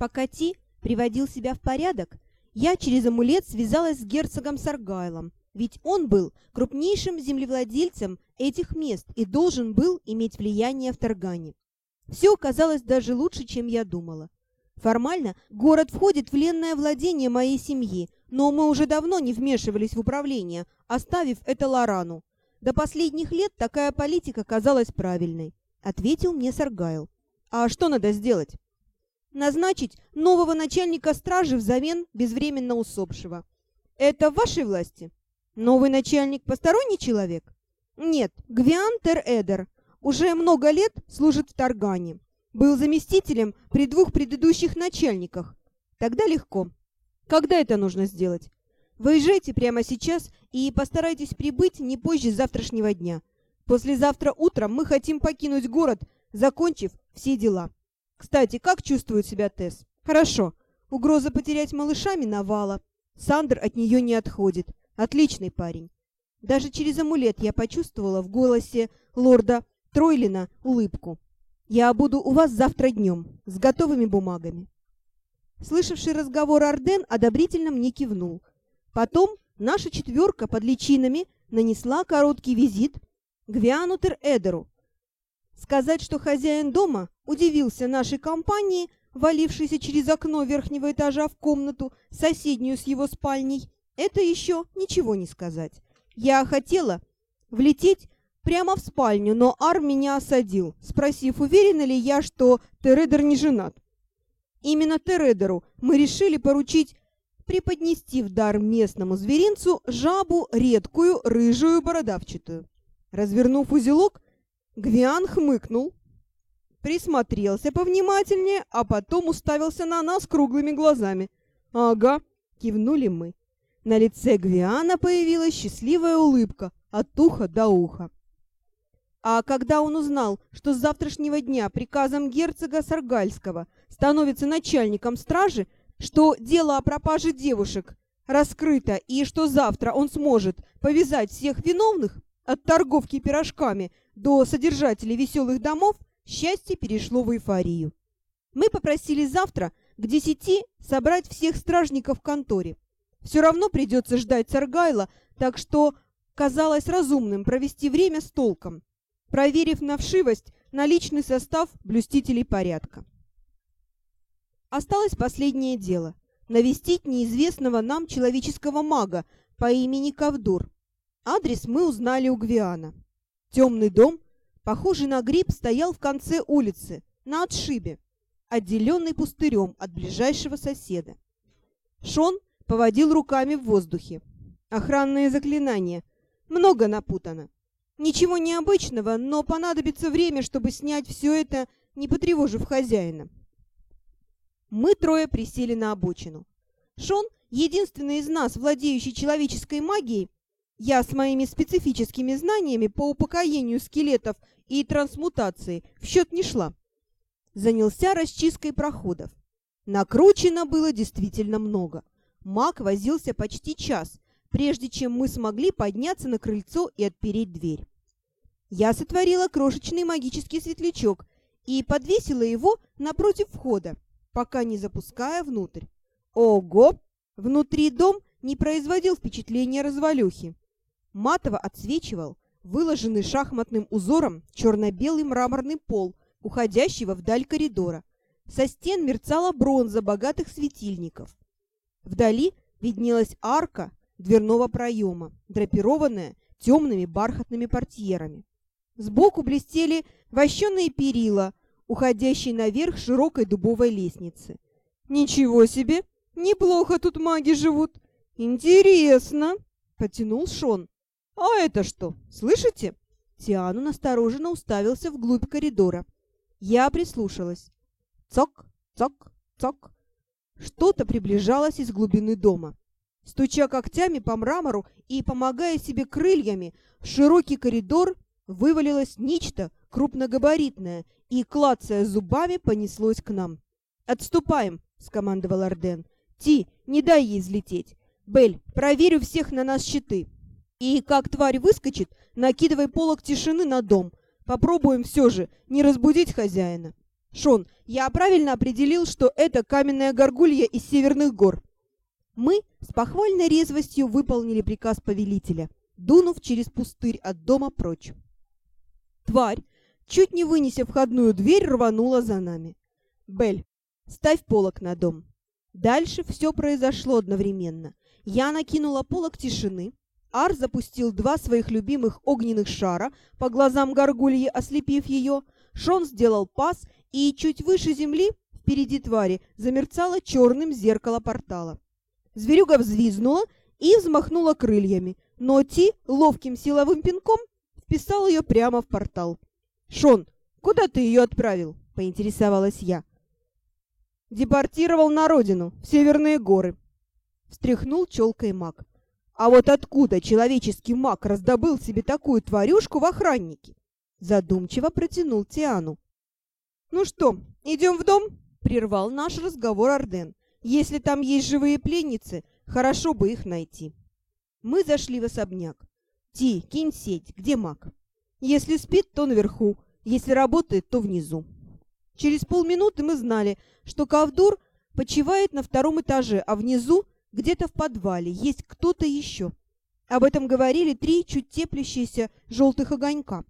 Пока Ти приводил себя в порядок, я через амулет связалась с герцогом Саргайлом, ведь он был крупнейшим землевладельцем этих мест и должен был иметь влияние в Таргане. Все оказалось даже лучше, чем я думала. Формально город входит в ленное владение моей семьи, но мы уже давно не вмешивались в управление, оставив это Лорану. До последних лет такая политика казалась правильной, ответил мне Саргайл. А что надо сделать? Назначить нового начальника стражи взамен безвременно усопшего. Это в вашей власти? Новый начальник посторонний человек? Нет, Гвиан Тер-Эдер. Уже много лет служит в Таргане. Был заместителем при двух предыдущих начальниках. Тогда легко. Когда это нужно сделать? Выезжайте прямо сейчас и постарайтесь прибыть не позже завтрашнего дня. Послезавтра утром мы хотим покинуть город, закончив все дела. Кстати, как чувствует себя Тесс? Хорошо. Угроза потерять малыша миновала. Сандер от нее не отходит. Отличный парень. Даже через амулет я почувствовала в голосе лорда Тройлина улыбку. Я буду у вас завтра днем, с готовыми бумагами. Слышавший разговор Арден одобрительно мне кивнул. Потом наша четверка под личинами нанесла короткий визит к Вианутер Эдеру. Сказать, что хозяин дома удивился нашей компании, валившейся через окно верхнего этажа в комнату, соседнюю с его спальней, это еще ничего не сказать. Я хотела влететь прямо в спальню, но Ар меня осадил, спросив, уверена ли я, что Тередер не женат. Именно Тередеру мы решили поручить преподнести в дар местному зверинцу жабу редкую, рыжую, бородавчатую. Развернув узелок, Гвиан хмыкнул, присмотрелся повнимательнее, а потом уставился на нас круглыми глазами. «Ага», — кивнули мы. На лице Гвиана появилась счастливая улыбка от уха до уха. А когда он узнал, что с завтрашнего дня приказом герцога Саргальского становится начальником стражи, что дело о пропаже девушек раскрыто и что завтра он сможет повязать всех виновных от торговки пирожками до содержателей веселых домов, счастье перешло в эйфорию. Мы попросили завтра к десяти собрать всех стражников в конторе. Все равно придется ждать Саргайла, так что казалось разумным провести время с толком проверив на вшивость наличный состав блюстителей порядка. Осталось последнее дело — навестить неизвестного нам человеческого мага по имени Кавдур. Адрес мы узнали у Гвиана. Темный дом, похожий на гриб, стоял в конце улицы, на отшибе, отделенный пустырем от ближайшего соседа. Шон поводил руками в воздухе. Охранные заклинания. Много напутано. Ничего необычного, но понадобится время, чтобы снять все это, не потревожив хозяина. Мы трое присели на обочину. Шон, единственный из нас, владеющий человеческой магией, я с моими специфическими знаниями по упокоению скелетов и трансмутации в счет не шла. Занялся расчисткой проходов. Накручено было действительно много. Маг возился почти час, прежде чем мы смогли подняться на крыльцо и отпереть дверь. Я сотворила крошечный магический светлячок и подвесила его напротив входа, пока не запуская внутрь. Ого! Внутри дом не производил впечатления развалюхи. Матово отсвечивал выложенный шахматным узором черно-белый мраморный пол, уходящего вдаль коридора. Со стен мерцала бронза богатых светильников. Вдали виднелась арка дверного проема, драпированная темными бархатными портьерами. Сбоку блестели вощеные перила, уходящие наверх широкой дубовой лестницы. «Ничего себе! Неплохо тут маги живут! Интересно!» — потянул Шон. «А это что? Слышите?» Тиану настороженно уставился вглубь коридора. Я прислушалась. Цок, цок, цок. Что-то приближалось из глубины дома. Стуча когтями по мрамору и помогая себе крыльями, широкий коридор вывалилось нечто крупногабаритное и, клацая зубами, понеслось к нам. «Отступаем!» — скомандовал Арден. «Ти, не дай ей взлететь! Бель, проверю всех на нас щиты! И как тварь выскочит, накидывай полок тишины на дом. Попробуем все же не разбудить хозяина!» Шон, я правильно определил, что это каменная горгулья из северных гор?» Мы с похвальной резвостью выполнили приказ повелителя, дунув через пустырь от дома прочь. Тварь, чуть не вынеся входную дверь, рванула за нами. «Бель, ставь полок на дом». Дальше все произошло одновременно. Я накинула полок тишины, Ар запустил два своих любимых огненных шара по глазам горгульи, ослепив ее. Шон сделал пас, и чуть выше земли, впереди твари, замерцало черным зеркало портала. Зверюга взвизнула и взмахнула крыльями, но Ти ловким силовым пинком вписал ее прямо в портал. «Шон, куда ты ее отправил?» — поинтересовалась я. «Депортировал на родину, в Северные горы», — встряхнул челкой маг. А вот откуда человеческий маг раздобыл себе такую тварюшку в охраннике? Задумчиво протянул Тиану. «Ну что, идем в дом?» — прервал наш разговор Арден. «Если там есть живые пленницы, хорошо бы их найти». Мы зашли в особняк. «Ти, кинь сеть, где маг?» «Если спит, то наверху, если работает, то внизу». Через полминуты мы знали, что Кавдур почивает на втором этаже, а внизу где-то в подвале есть кто-то еще. Об этом говорили три чуть теплящиеся желтых огонька.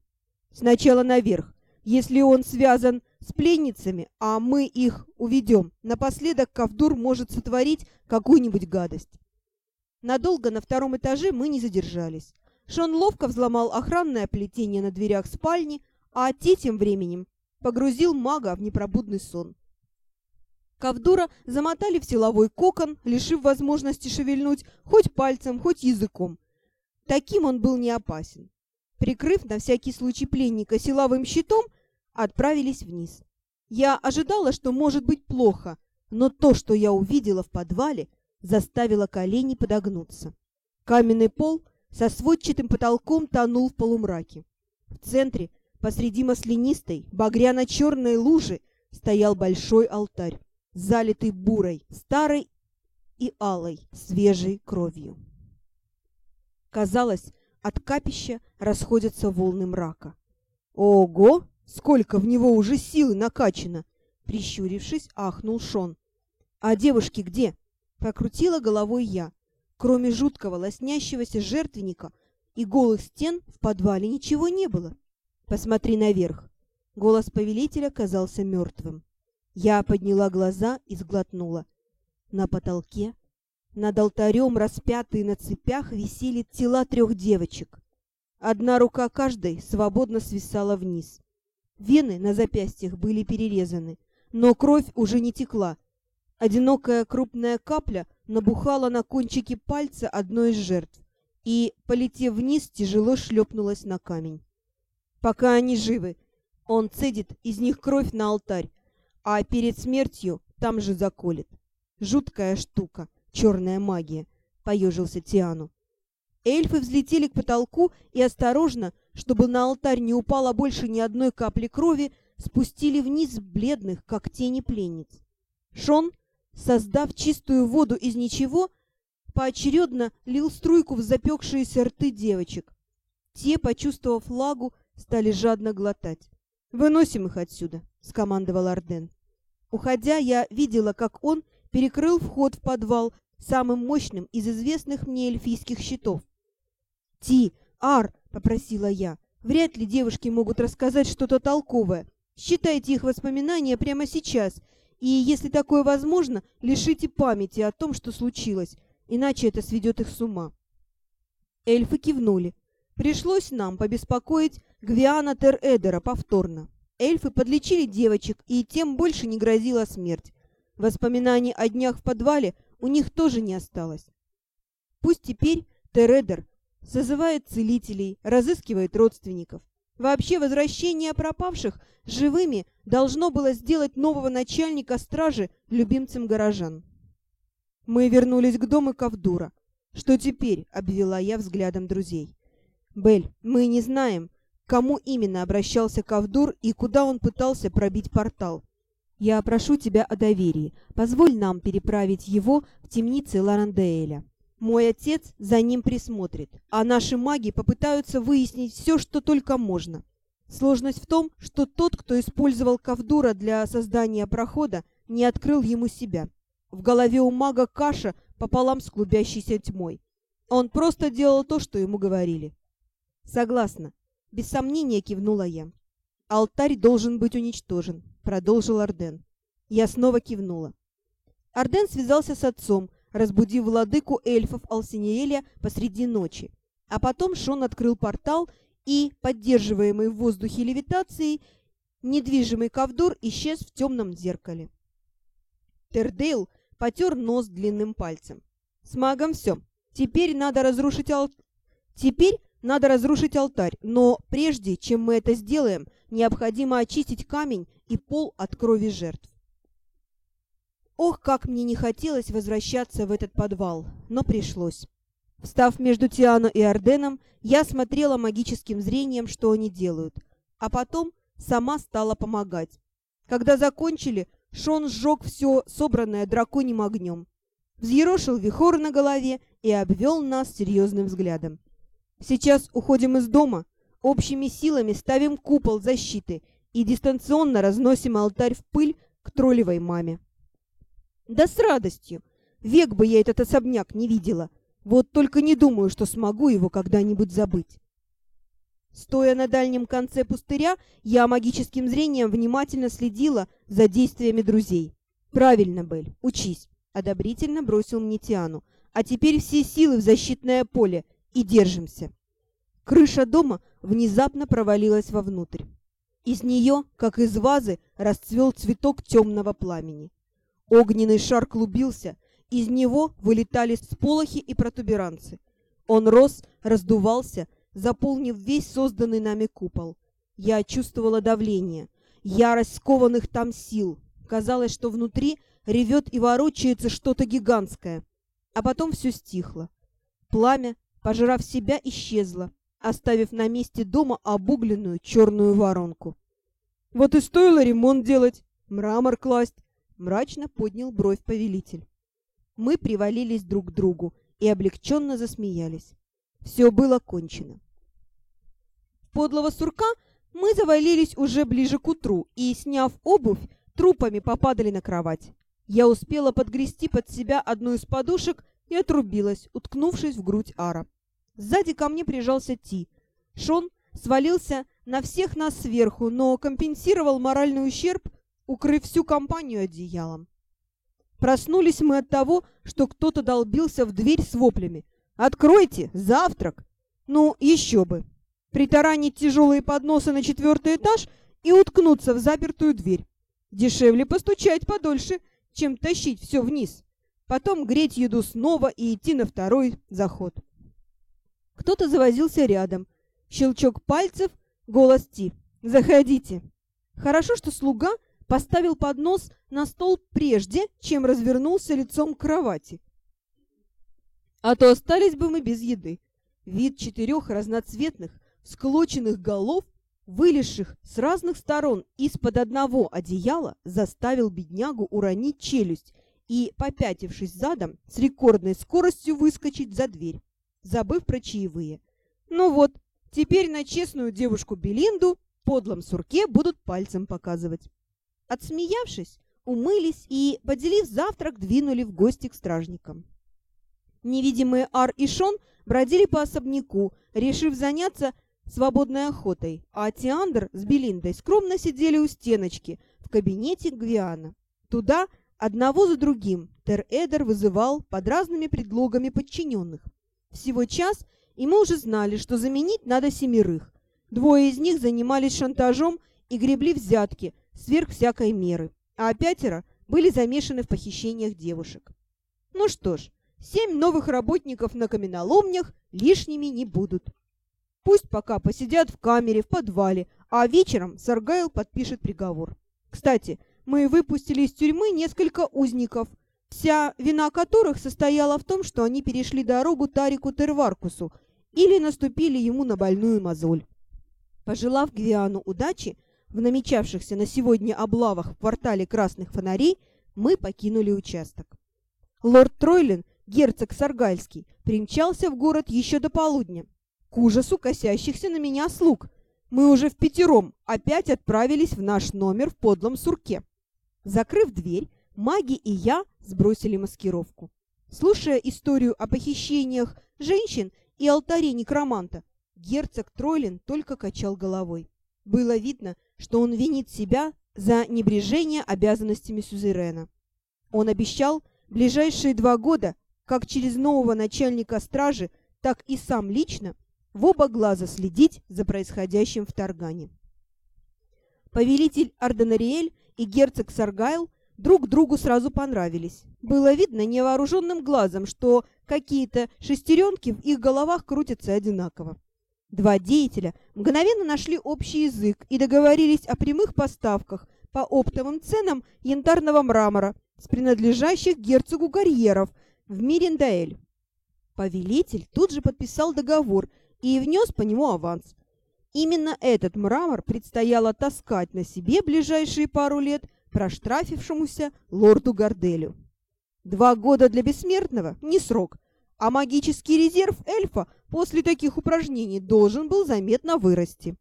Сначала наверх. Если он связан с пленницами, а мы их уведем, напоследок Кавдур может сотворить какую-нибудь гадость. Надолго на втором этаже мы не задержались. Шон ловко взломал охранное плетение на дверях спальни, а Ти тем временем погрузил мага в непробудный сон. Кавдура замотали в силовой кокон, лишив возможности шевельнуть хоть пальцем, хоть языком. Таким он был не опасен. Прикрыв на всякий случай пленника силовым щитом, отправились вниз. Я ожидала, что может быть плохо, но то, что я увидела в подвале, заставило колени подогнуться. Каменный пол со сводчатым потолком тонул в полумраке. В центре, посреди маслянистой, багряно-черной лужи, стоял большой алтарь залитый бурой, старой и алой, свежей кровью. Казалось, от капища расходятся волны мрака. «Ого! Сколько в него уже силы накачано!» Прищурившись, ахнул Шон. «А девушки где?» Прокрутила головой я. Кроме жуткого лоснящегося жертвенника и голых стен в подвале ничего не было. «Посмотри наверх!» Голос повелителя казался мертвым. Я подняла глаза и сглотнула. На потолке, над алтарем, распятые на цепях, висели тела трех девочек. Одна рука каждой свободно свисала вниз. Вены на запястьях были перерезаны, но кровь уже не текла. Одинокая крупная капля набухала на кончике пальца одной из жертв и, полетев вниз, тяжело шлепнулась на камень. Пока они живы, он цедит из них кровь на алтарь, а перед смертью там же заколет. Жуткая штука, черная магия, поежился Тиану. Эльфы взлетели к потолку и осторожно, чтобы на алтарь не упало больше ни одной капли крови, спустили вниз бледных, как тени пленниц. Шон, создав чистую воду из ничего, поочередно лил струйку в запекшиеся рты девочек. Те, почувствовав лагу, стали жадно глотать. «Выносим их отсюда», — скомандовал Арден. Уходя, я видела, как он перекрыл вход в подвал самым мощным из известных мне эльфийских щитов. «Ти, Ар!» — попросила я. «Вряд ли девушки могут рассказать что-то толковое. Считайте их воспоминания прямо сейчас, и, если такое возможно, лишите памяти о том, что случилось, иначе это сведет их с ума». Эльфы кивнули. Пришлось нам побеспокоить Гвиана Тер-Эдера повторно. Эльфы подлечили девочек, и тем больше не грозила смерть. Воспоминаний о днях в подвале у них тоже не осталось. Пусть теперь Тередер созывает целителей, разыскивает родственников. Вообще возвращение пропавших живыми должно было сделать нового начальника стражи любимцем горожан. Мы вернулись к дому Кавдура. «Что теперь?» — обвела я взглядом друзей. «Бель, мы не знаем, кому именно обращался Кавдур и куда он пытался пробить портал. Я прошу тебя о доверии. Позволь нам переправить его в темницы Ларанделя. Мой отец за ним присмотрит, а наши маги попытаются выяснить все, что только можно. Сложность в том, что тот, кто использовал Кавдура для создания прохода, не открыл ему себя. В голове у мага каша пополам с клубящейся тьмой. Он просто делал то, что ему говорили. «Согласна», — без сомнения кивнула я. «Алтарь должен быть уничтожен», — продолжил Арден. Я снова кивнула. Арден связался с отцом, разбудив владыку эльфов Алсинеэля посреди ночи. А потом Шон открыл портал, и, поддерживаемый в воздухе левитацией, недвижимый ковдор исчез в темном зеркале. Тердейл потер нос длинным пальцем. «С магом все. Теперь надо разрушить ал... Теперь надо разрушить алтарь, но прежде, чем мы это сделаем, необходимо очистить камень и пол от крови жертв. Ох, как мне не хотелось возвращаться в этот подвал, но пришлось. Встав между Тиано и Орденом, я смотрела магическим зрением, что они делают, а потом сама стала помогать. Когда закончили, Шон сжег все собранное драконьим огнем, взъерошил вихор на голове и обвел нас серьезным взглядом. «Сейчас уходим из дома, общими силами ставим купол защиты и дистанционно разносим алтарь в пыль к троллевой маме». Да с радостью. Век бы я этот особняк не видела. Вот только не думаю, что смогу его когда-нибудь забыть. Стоя на дальнем конце пустыря, я магическим зрением внимательно следила за действиями друзей. «Правильно, Бель, учись», — одобрительно бросил мне Тиану. «А теперь все силы в защитное поле и держимся». Крыша дома внезапно провалилась вовнутрь. Из нее, как из вазы, расцвел цветок темного пламени. Огненный шар клубился, из него вылетали сполохи и протуберанцы. Он рос, раздувался, заполнив весь созданный нами купол. Я чувствовала давление, ярость скованных там сил. Казалось, что внутри ревет и ворочается что-то гигантское. А потом все стихло. Пламя, пожрав себя, исчезло, оставив на месте дома обугленную черную воронку. Вот и стоило ремонт делать, мрамор класть, Мрачно поднял бровь повелитель. Мы привалились друг к другу и облегченно засмеялись. Все было кончено. Подлого сурка мы завалились уже ближе к утру и, сняв обувь, трупами попадали на кровать. Я успела подгрести под себя одну из подушек и отрубилась, уткнувшись в грудь Ара. Сзади ко мне прижался Ти. Шон свалился на всех нас сверху, но компенсировал моральный ущерб укрыв всю компанию одеялом. Проснулись мы от того, что кто-то долбился в дверь с воплями. «Откройте! Завтрак!» Ну, еще бы! Притаранить тяжелые подносы на четвертый этаж и уткнуться в запертую дверь. Дешевле постучать подольше, чем тащить все вниз. Потом греть еду снова и идти на второй заход. Кто-то завозился рядом. Щелчок пальцев, голос Ти. «Заходите!» Хорошо, что слуга поставил поднос на стол прежде, чем развернулся лицом к кровати. А то остались бы мы без еды. Вид четырех разноцветных, склоченных голов, вылезших с разных сторон из-под одного одеяла, заставил беднягу уронить челюсть и, попятившись задом, с рекордной скоростью выскочить за дверь, забыв про чаевые. Ну вот, теперь на честную девушку Белинду подлом сурке будут пальцем показывать. Отсмеявшись, умылись и, поделив завтрак, двинули в гости к стражникам. Невидимые Ар и Шон бродили по особняку, решив заняться свободной охотой, а Тиандр с Белиндой скромно сидели у стеночки в кабинете Гвиана. Туда одного за другим Тер-Эдер вызывал под разными предлогами подчиненных. Всего час, и мы уже знали, что заменить надо семерых. Двое из них занимались шантажом и гребли взятки, сверх всякой меры, а пятеро были замешаны в похищениях девушек. Ну что ж, семь новых работников на каменоломнях лишними не будут. Пусть пока посидят в камере, в подвале, а вечером Саргайл подпишет приговор. Кстати, мы выпустили из тюрьмы несколько узников, вся вина которых состояла в том, что они перешли дорогу Тарику Терваркусу или наступили ему на больную мозоль. Пожелав Гвиану удачи, в намечавшихся на сегодня облавах в квартале красных фонарей мы покинули участок. Лорд Тройлин, герцог Саргальский, примчался в город еще до полудня, к ужасу косящихся на меня слуг. Мы уже в пятером опять отправились в наш номер в подлом сурке. Закрыв дверь, маги и я сбросили маскировку. Слушая историю о похищениях женщин и алтаре некроманта, герцог Тройлин только качал головой. Было видно, что он винит себя за небрежение обязанностями сюзерена. Он обещал ближайшие два года, как через нового начальника стражи, так и сам лично, в оба глаза следить за происходящим в Таргане. Повелитель Арденариэль и герцог Саргайл друг другу сразу понравились. Было видно невооруженным глазом, что какие-то шестеренки в их головах крутятся одинаково. Два деятеля мгновенно нашли общий язык и договорились о прямых поставках по оптовым ценам янтарного мрамора с принадлежащих герцогу Гарьеров в Мирендаэль. Повелитель тут же подписал договор и внес по нему аванс. Именно этот мрамор предстояло таскать на себе ближайшие пару лет проштрафившемуся лорду Горделю. Два года для бессмертного – не срок, а магический резерв эльфа после таких упражнений должен был заметно вырасти.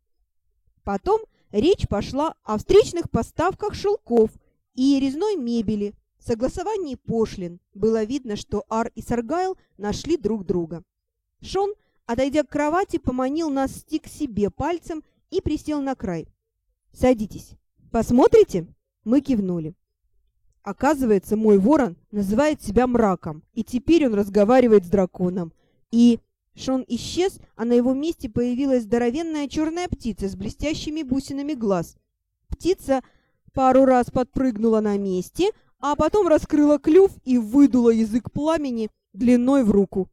Потом речь пошла о встречных поставках шелков и резной мебели, согласовании пошлин. Было видно, что Ар и Саргайл нашли друг друга. Шон – Отойдя к кровати, поманил нас стик себе пальцем и присел на край. «Садитесь. Посмотрите?» Мы кивнули. Оказывается, мой ворон называет себя мраком, и теперь он разговаривает с драконом. И... Шон исчез, а на его месте появилась здоровенная черная птица с блестящими бусинами глаз. Птица пару раз подпрыгнула на месте, а потом раскрыла клюв и выдула язык пламени длиной в руку.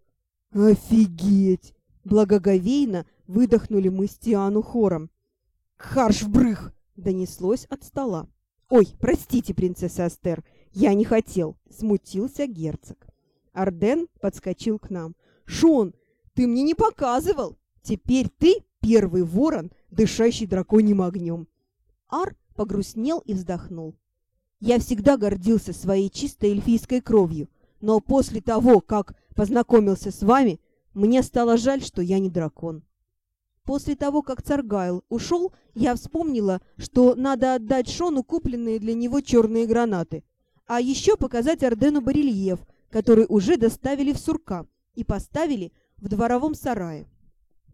«Офигеть!» Благоговейно выдохнули мы с Тиану хором. «Харш брых!» — донеслось от стола. «Ой, простите, принцесса Астер, я не хотел!» — смутился герцог. Арден подскочил к нам. «Шон, ты мне не показывал! Теперь ты первый ворон, дышащий драконьим огнем!» Ар погрустнел и вздохнул. «Я всегда гордился своей чистой эльфийской кровью, но после того, как познакомился с вами, мне стало жаль, что я не дракон. После того, как Царгайл ушел, я вспомнила, что надо отдать Шону купленные для него черные гранаты, а еще показать Ордену барельеф, который уже доставили в Сурка и поставили в дворовом сарае.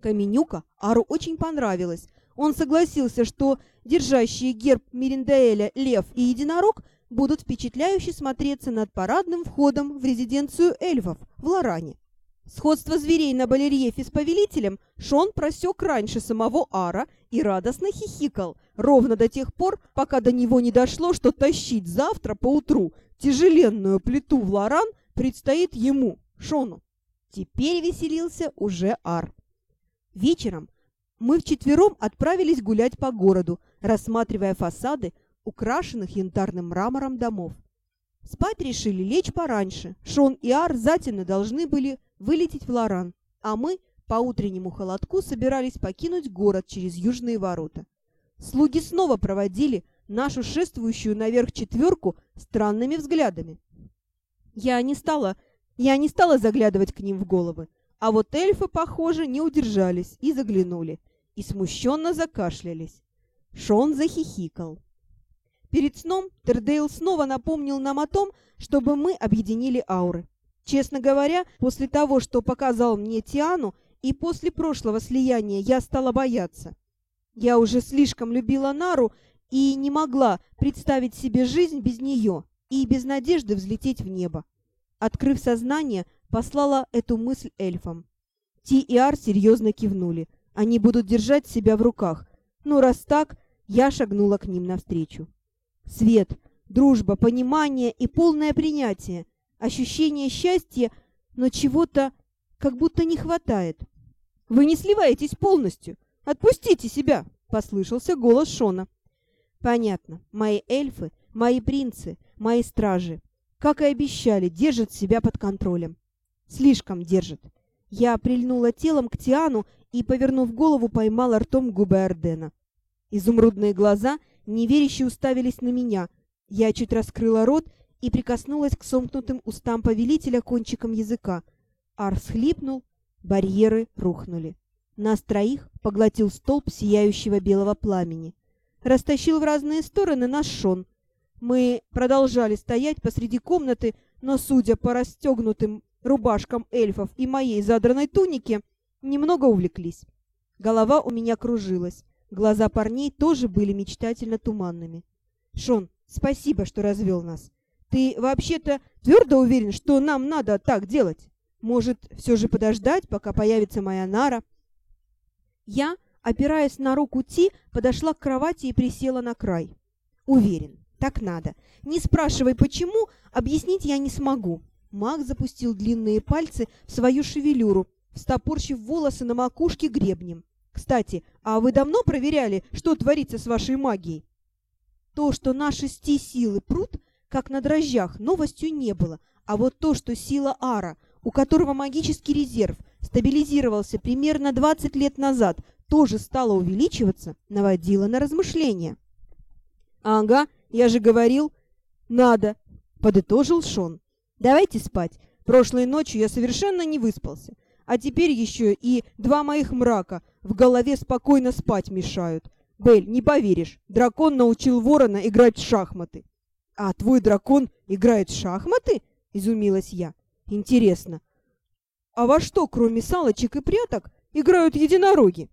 Каменюка Ару очень понравилось. Он согласился, что держащие герб Мириндаэля лев и единорог будут впечатляюще смотреться над парадным входом в резиденцию эльфов в Лоране. Сходство зверей на балерьефе с повелителем Шон просек раньше самого Ара и радостно хихикал, ровно до тех пор, пока до него не дошло, что тащить завтра поутру тяжеленную плиту в Лоран предстоит ему, Шону. Теперь веселился уже Ар. Вечером мы вчетвером отправились гулять по городу, рассматривая фасады украшенных янтарным мрамором домов. Спать решили лечь пораньше. Шон и Ар затемно должны были вылететь в Лоран, а мы по утреннему холодку собирались покинуть город через южные ворота. Слуги снова проводили нашу шествующую наверх четверку странными взглядами. Я не стала, я не стала заглядывать к ним в головы, а вот эльфы, похоже, не удержались и заглянули, и смущенно закашлялись. Шон захихикал. Перед сном Тердейл снова напомнил нам о том, чтобы мы объединили ауры. Честно говоря, после того, что показал мне Тиану, и после прошлого слияния я стала бояться. Я уже слишком любила Нару и не могла представить себе жизнь без нее и без надежды взлететь в небо. Открыв сознание, послала эту мысль эльфам. Ти и Ар серьезно кивнули. Они будут держать себя в руках. Ну, раз так, я шагнула к ним навстречу. Свет, дружба, понимание и полное принятие ощущение счастья, но чего-то как будто не хватает. «Вы не сливаетесь полностью! Отпустите себя!» — послышался голос Шона. «Понятно. Мои эльфы, мои принцы, мои стражи, как и обещали, держат себя под контролем. Слишком держат. Я прильнула телом к Тиану и, повернув голову, поймала ртом губы Ордена. Изумрудные глаза неверяще уставились на меня. Я чуть раскрыла рот и прикоснулась к сомкнутым устам повелителя кончиком языка. Ар схлипнул, барьеры рухнули. Нас троих поглотил столб сияющего белого пламени. Растащил в разные стороны наш Шон. Мы продолжали стоять посреди комнаты, но, судя по расстегнутым рубашкам эльфов и моей задранной тунике, немного увлеклись. Голова у меня кружилась. Глаза парней тоже были мечтательно туманными. «Шон, спасибо, что развел нас. Ты вообще-то твердо уверен, что нам надо так делать? Может, все же подождать, пока появится моя нара?» Я, опираясь на руку Ти, подошла к кровати и присела на край. «Уверен, так надо. Не спрашивай, почему, объяснить я не смогу». Маг запустил длинные пальцы в свою шевелюру, встопорщив волосы на макушке гребнем. Кстати, а вы давно проверяли, что творится с вашей магией? То, что наши сти силы прут, как на дрожжах, новостью не было. А вот то, что сила Ара, у которого магический резерв стабилизировался примерно 20 лет назад, тоже стала увеличиваться, наводило на размышления. «Ага, я же говорил, надо», — подытожил Шон. «Давайте спать. Прошлой ночью я совершенно не выспался. А теперь еще и два моих мрака в голове спокойно спать мешают. Бель, не поверишь, дракон научил ворона играть в шахматы. А твой дракон играет в шахматы? Изумилась я. Интересно. А во что, кроме салочек и пряток, играют единороги?